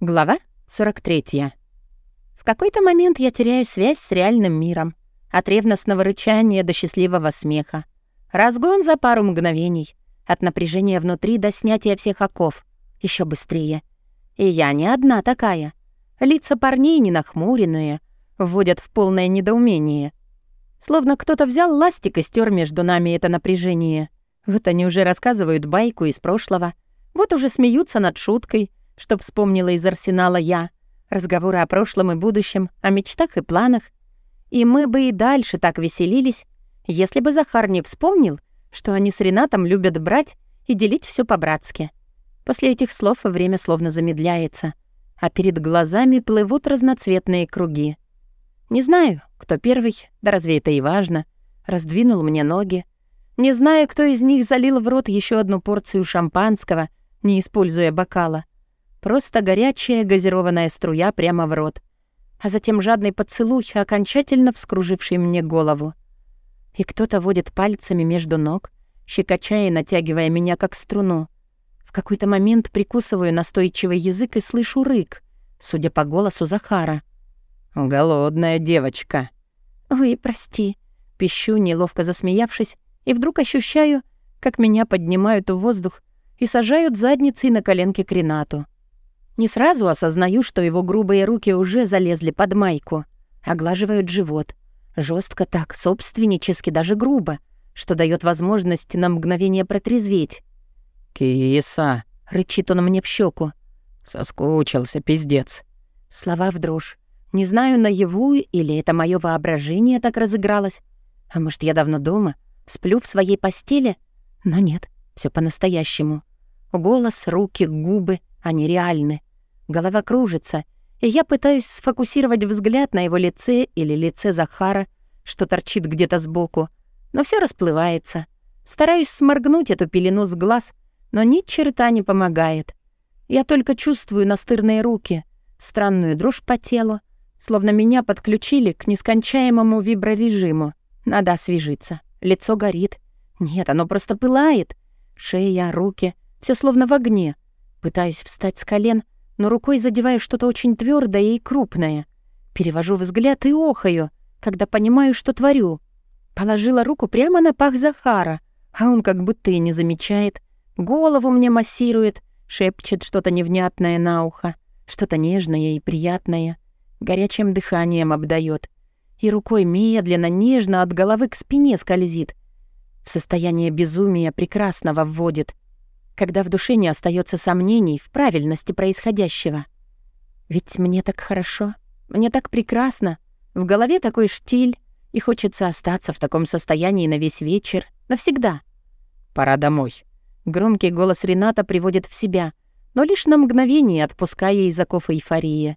Глава 43. В какой-то момент я теряю связь с реальным миром. От ревностного рычания до счастливого смеха. Разгон за пару мгновений. От напряжения внутри до снятия всех оков. Еще быстрее. И я не одна такая. Лица парней не нахмуренные, вводят в полное недоумение. Словно кто-то взял ластик и стер между нами это напряжение. Вот они уже рассказывают байку из прошлого. Вот уже смеются над шуткой — что вспомнила из арсенала я, разговоры о прошлом и будущем, о мечтах и планах. И мы бы и дальше так веселились, если бы Захар не вспомнил, что они с Ренатом любят брать и делить все по-братски. После этих слов время словно замедляется, а перед глазами плывут разноцветные круги. Не знаю, кто первый, да разве это и важно, раздвинул мне ноги. Не знаю, кто из них залил в рот еще одну порцию шампанского, не используя бокала. Просто горячая газированная струя прямо в рот. А затем жадный поцелуй, окончательно вскруживший мне голову. И кто-то водит пальцами между ног, щекоча и натягивая меня как струну. В какой-то момент прикусываю настойчивый язык и слышу рык, судя по голосу Захара. «Голодная девочка». «Ой, прости», — пищу, неловко засмеявшись, и вдруг ощущаю, как меня поднимают в воздух и сажают задницей на коленки к Ренату. Не сразу осознаю, что его грубые руки уже залезли под майку, оглаживают живот. жестко так, собственнически, даже грубо, что дает возможность на мгновение протрезветь. «Киса!» — рычит он мне в щеку. «Соскучился, пиздец». Слова в дрожь. Не знаю, наяву или это мое воображение так разыгралось. А может, я давно дома, сплю в своей постели? Но нет, все по-настоящему. Голос, руки, губы, они реальны. Голова кружится, и я пытаюсь сфокусировать взгляд на его лице или лице Захара, что торчит где-то сбоку, но все расплывается. Стараюсь сморгнуть эту пелену с глаз, но ни черта не помогает. Я только чувствую настырные руки, странную дрожь по телу, словно меня подключили к нескончаемому виброрежиму. Надо освежиться. Лицо горит. Нет, оно просто пылает. Шея, руки — все словно в огне. Пытаюсь встать с колен — но рукой задеваю что-то очень твердое и крупное. Перевожу взгляд и охаю, когда понимаю, что творю. Положила руку прямо на пах Захара, а он как будто и не замечает. Голову мне массирует, шепчет что-то невнятное на ухо, что-то нежное и приятное, горячим дыханием обдает. И рукой медленно, нежно от головы к спине скользит. В состояние безумия прекрасного вводит — когда в душе не остается сомнений в правильности происходящего. Ведь мне так хорошо, мне так прекрасно, в голове такой штиль, и хочется остаться в таком состоянии на весь вечер, навсегда. «Пора домой». Громкий голос Рената приводит в себя, но лишь на мгновение отпуская из оков эйфории.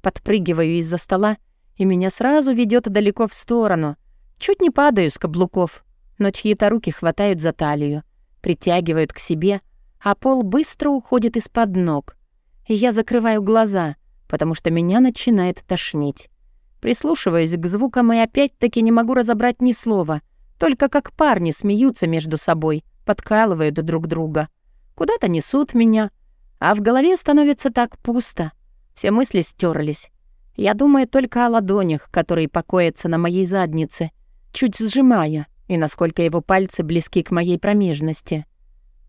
Подпрыгиваю из-за стола, и меня сразу ведет далеко в сторону. Чуть не падаю с каблуков, но чьи-то руки хватают за талию, притягивают к себе — а пол быстро уходит из-под ног. Я закрываю глаза, потому что меня начинает тошнить. Прислушиваюсь к звукам и опять-таки не могу разобрать ни слова, только как парни смеются между собой, подкалывают друг друга. Куда-то несут меня, а в голове становится так пусто. Все мысли стерлись. Я думаю только о ладонях, которые покоятся на моей заднице, чуть сжимая, и насколько его пальцы близки к моей промежности.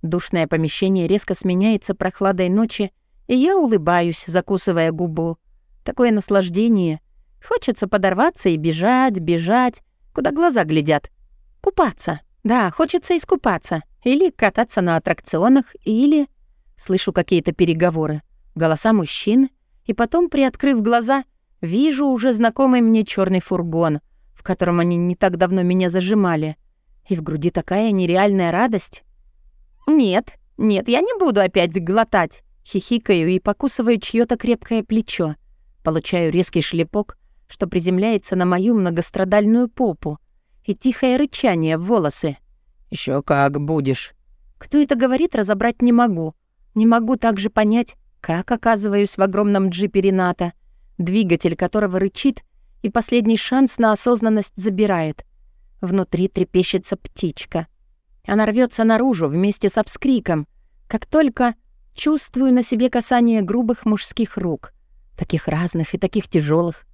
Душное помещение резко сменяется прохладой ночи, и я улыбаюсь, закусывая губу. Такое наслаждение. Хочется подорваться и бежать, бежать, куда глаза глядят. Купаться. Да, хочется искупаться. Или кататься на аттракционах, или... Слышу какие-то переговоры. Голоса мужчин. И потом, приоткрыв глаза, вижу уже знакомый мне черный фургон, в котором они не так давно меня зажимали. И в груди такая нереальная радость. «Нет, нет, я не буду опять глотать!» Хихикаю и покусываю чьё-то крепкое плечо. Получаю резкий шлепок, что приземляется на мою многострадальную попу, и тихое рычание в волосы. Еще как будешь!» Кто это говорит, разобрать не могу. Не могу также понять, как оказываюсь в огромном джипе Рената, двигатель которого рычит и последний шанс на осознанность забирает. Внутри трепещется птичка — она рвется наружу вместе со вскриком, как только Чувствую на себе касание грубых мужских рук, таких разных и таких тяжелых.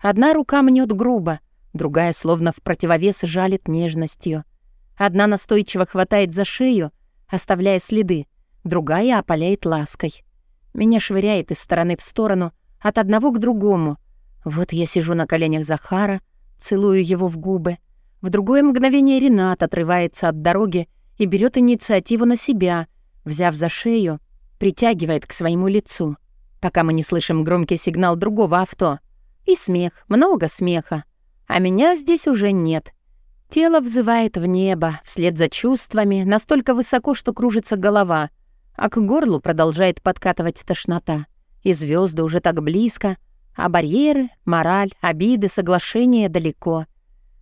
Одна рука мнет грубо, другая словно в противовес жалит нежностью. Одна настойчиво хватает за шею, оставляя следы, другая опаляет лаской. Меня швыряет из стороны в сторону, от одного к другому. Вот я сижу на коленях Захара, целую его в губы. В другое мгновение Ренат отрывается от дороги и берет инициативу на себя, взяв за шею, притягивает к своему лицу, пока мы не слышим громкий сигнал другого авто. И смех, много смеха. А меня здесь уже нет. Тело взывает в небо, вслед за чувствами, настолько высоко, что кружится голова, а к горлу продолжает подкатывать тошнота. И звезды уже так близко, а барьеры, мораль, обиды, соглашения далеко.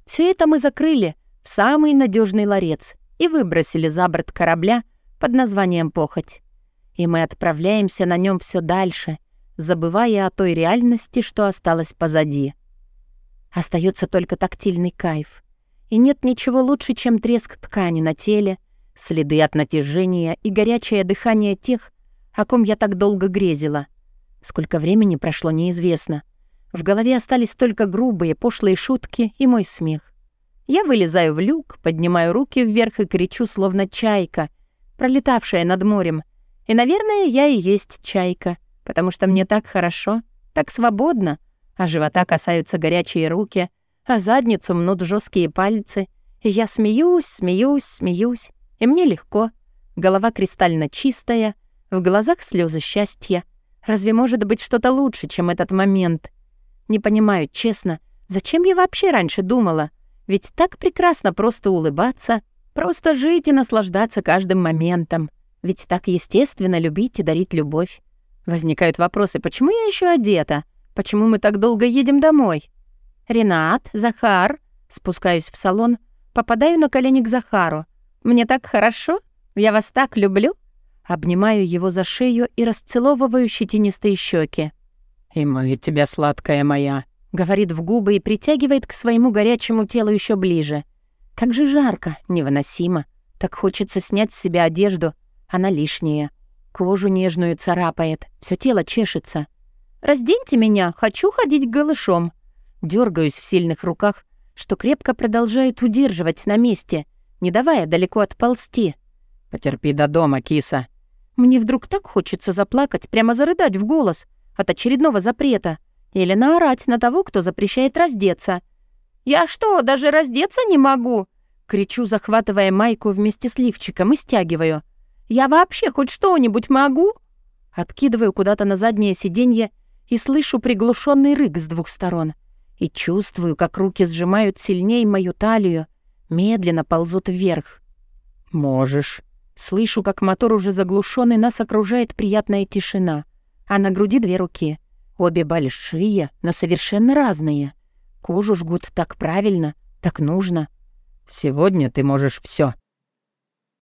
Все это мы закрыли в самый надежный ларец и выбросили за борт корабля под названием «Похоть». И мы отправляемся на нем все дальше, забывая о той реальности, что осталось позади. Остается только тактильный кайф. И нет ничего лучше, чем треск ткани на теле, следы от натяжения и горячее дыхание тех, о ком я так долго грезила. Сколько времени прошло, неизвестно. В голове остались только грубые, пошлые шутки и мой смех. Я вылезаю в люк, поднимаю руки вверх и кричу, словно чайка, пролетавшая над морем. И, наверное, я и есть чайка, потому что мне так хорошо, так свободно, а живота касаются горячие руки, а задницу мнут жесткие пальцы. И я смеюсь, смеюсь, смеюсь, и мне легко. Голова кристально чистая, в глазах слезы счастья. Разве может быть что-то лучше, чем этот момент? Не понимаю, честно, зачем я вообще раньше думала? Ведь так прекрасно просто улыбаться, просто жить и наслаждаться каждым моментом. Ведь так естественно любить и дарить любовь. Возникают вопросы, почему я еще одета? Почему мы так долго едем домой? Ренат, Захар. Спускаюсь в салон, попадаю на колени к Захару. Мне так хорошо? Я вас так люблю. Обнимаю его за шею и расцеловываю щетинистые щеки. «И мы тебя, сладкая моя», — говорит в губы и притягивает к своему горячему телу еще ближе. Как же жарко, невыносимо. Так хочется снять с себя одежду, она лишняя. Кожу нежную царапает, все тело чешется. «Разденьте меня, хочу ходить голышом». Дёргаюсь в сильных руках, что крепко продолжают удерживать на месте, не давая далеко отползти. «Потерпи до дома, киса». Мне вдруг так хочется заплакать, прямо зарыдать в голос от очередного запрета. Или наорать на того, кто запрещает раздеться. «Я что, даже раздеться не могу?» Кричу, захватывая майку вместе с лифчиком и стягиваю. «Я вообще хоть что-нибудь могу?» Откидываю куда-то на заднее сиденье и слышу приглушенный рык с двух сторон. И чувствую, как руки сжимают сильнее мою талию, медленно ползут вверх. «Можешь». Слышу, как мотор уже заглушен, и нас окружает приятная тишина. А на груди две руки. Обе большие, но совершенно разные. Кожу жгут так правильно, так нужно. «Сегодня ты можешь все.